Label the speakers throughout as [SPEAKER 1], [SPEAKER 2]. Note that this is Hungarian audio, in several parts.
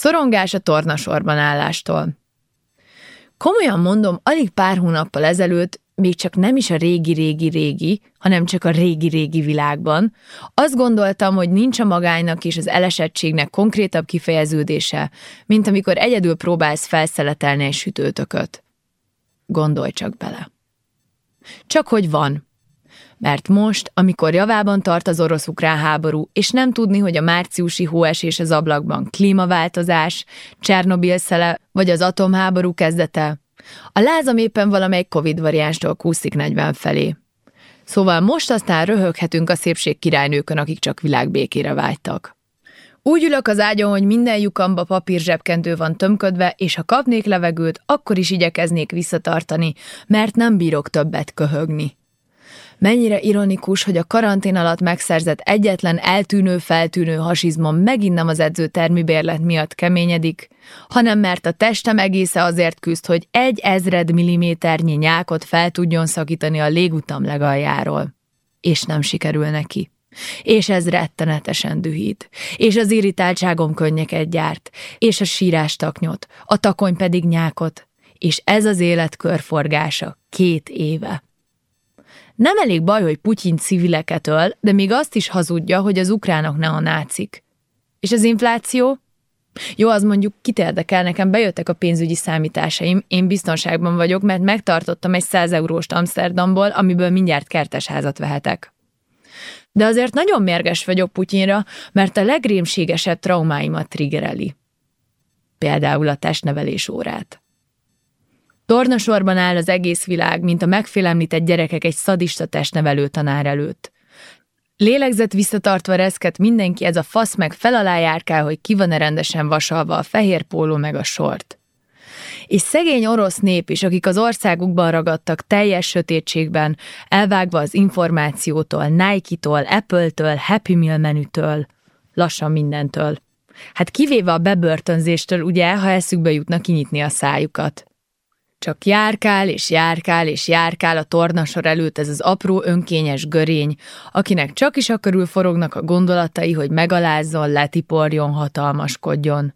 [SPEAKER 1] Szorongás a tornasorban állástól. Komolyan mondom, alig pár hónappal ezelőtt, még csak nem is a régi-régi-régi, hanem csak a régi-régi világban, azt gondoltam, hogy nincs a magánynak és az elesettségnek konkrétabb kifejeződése, mint amikor egyedül próbálsz felszeletelni egy sütőtököt. Gondolj csak bele. Csak hogy van, mert most, amikor javában tart az orosz-ukrán háború, és nem tudni, hogy a márciusi hóesés az ablakban klímaváltozás, Csernobil szele vagy az atomháború kezdete, a lázam éppen valamelyik Covid variánstól kúszik 40 felé. Szóval most aztán röhöghetünk a szépség királynőkön, akik csak világbékére vágytak. Úgy ülök az ágyon, hogy minden lyukamba papír zsebkendő van tömködve, és ha kapnék levegőt, akkor is igyekeznék visszatartani, mert nem bírok többet köhögni. Mennyire ironikus, hogy a karantén alatt megszerzett egyetlen eltűnő-feltűnő hasizmom megint nem az edzőtermi bérlet miatt keményedik, hanem mert a testem egésze azért küzd, hogy egy ezred milliméternyi nyákot fel tudjon szakítani a légutam legaljáról. És nem sikerül neki. És ez rettenetesen dühít. És az irritáltságom könnyeket gyárt. És a sírás taknyot. A takony pedig nyákot. És ez az élet körforgása két éve. Nem elég baj, hogy Putyin civileket öl, de még azt is hazudja, hogy az ukránok ne a nácik. És az infláció? Jó, az mondjuk kit érdekel, nekem bejöttek a pénzügyi számításaim, én biztonságban vagyok, mert megtartottam egy 100 eurós Amsterdamból, amiből mindjárt kertesházat vehetek. De azért nagyon mérges vagyok Putyinra, mert a legrémségesebb traumáimat triggereli. Például a testnevelés órát. Tornasorban áll az egész világ, mint a megfélemlített gyerekek egy szadista testnevelő tanár előtt. Lélegzet visszatartva reszket mindenki, ez a fasz meg fel alá járkál, hogy ki van-e rendesen vasalva a fehér póló meg a sort. És szegény orosz nép is, akik az országukban ragadtak teljes sötétségben, elvágva az információtól, Nike-tól, Apple-től, Happy Meal menütől, lassan mindentől. Hát kivéve a bebörtönzéstől, ugye, ha eszükbe jutna kinyitni a szájukat. Csak járkál és járkál és járkál a tornasor előtt ez az apró önkényes görény, akinek csak is a körül forognak a gondolatai, hogy megalázzon, letiporjon, hatalmaskodjon.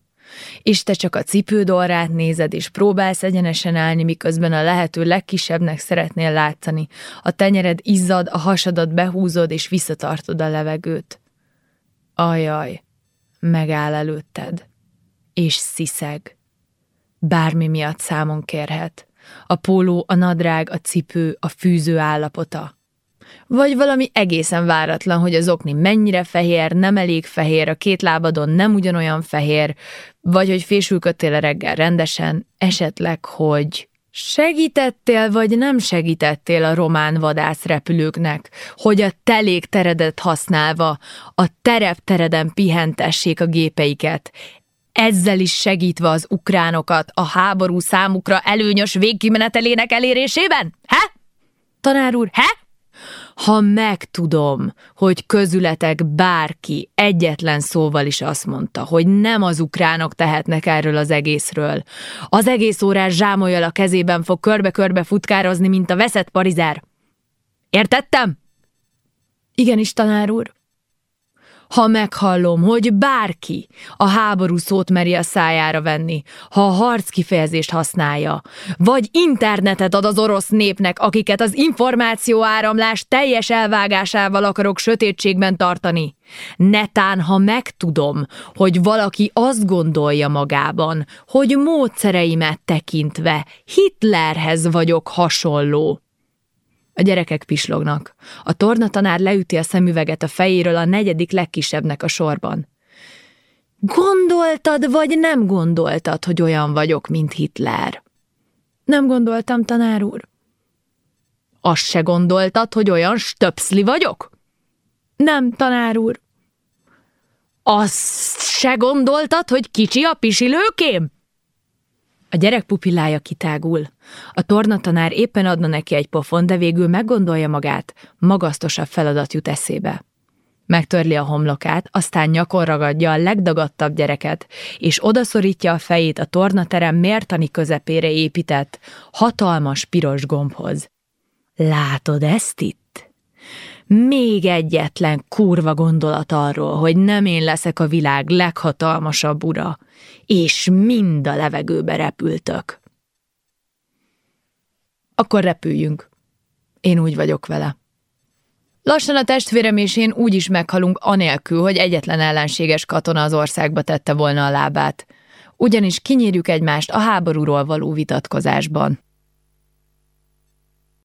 [SPEAKER 1] És te csak a cipődorrát nézed, és próbálsz egyenesen állni, miközben a lehető legkisebbnek szeretnél látszani. A tenyered izzad, a hasadat behúzod, és visszatartod a levegőt. Ajaj, megáll előtted, és sziszeg bármi miatt számon kérhet. A póló, a nadrág, a cipő, a fűző állapota. Vagy valami egészen váratlan, hogy az okni mennyire fehér, nem elég fehér, a két lábadon nem ugyanolyan fehér, vagy hogy fésülködtél reggel rendesen, esetleg, hogy segítettél vagy nem segítettél a román vadászrepülőknek, hogy a teredet használva a tereptereden pihentessék a gépeiket, ezzel is segítve az ukránokat a háború számukra előnyös végkimenetelének elérésében? He? Tanár úr, he? Ha megtudom, hogy közületek bárki egyetlen szóval is azt mondta, hogy nem az ukránok tehetnek erről az egészről, az egész órás zsámolyal a kezében fog körbe-körbe futkározni, mint a veszett parizer. Értettem? Igenis, tanár úr. Ha meghallom, hogy bárki a háború szót meri a szájára venni, ha a harc kifejezést használja, vagy internetet ad az orosz népnek, akiket az információ áramlás teljes elvágásával akarok sötétségben tartani. Netán, ha megtudom, hogy valaki azt gondolja magában, hogy módszereimet tekintve Hitlerhez vagyok hasonló, a gyerekek pislognak. A tornatanár leüti a szemüveget a fejéről a negyedik legkisebbnek a sorban. Gondoltad, vagy nem gondoltad, hogy olyan vagyok, mint Hitler? Nem gondoltam, tanár úr. Azt se gondoltad, hogy olyan stöpszli vagyok? Nem, tanár úr. Azt se gondoltad, hogy kicsi a pisilőkém? A gyerek pupillája kitágul. A tornatanár éppen adna neki egy pofon, de végül meggondolja magát, magasztosabb feladat jut eszébe. Megtörli a homlokát, aztán nyakon ragadja a legdagadtabb gyereket, és odaszorítja a fejét a tornaterem mértani közepére épített, hatalmas piros gombhoz. Látod ezt itt? Még egyetlen kurva gondolat arról, hogy nem én leszek a világ leghatalmasabb ura, és mind a levegőbe repültök. Akkor repüljünk. Én úgy vagyok vele. Lassan a testvérem és én úgy is meghalunk anélkül, hogy egyetlen ellenséges katona az országba tette volna a lábát. Ugyanis kinyírjuk egymást a háborúról való vitatkozásban.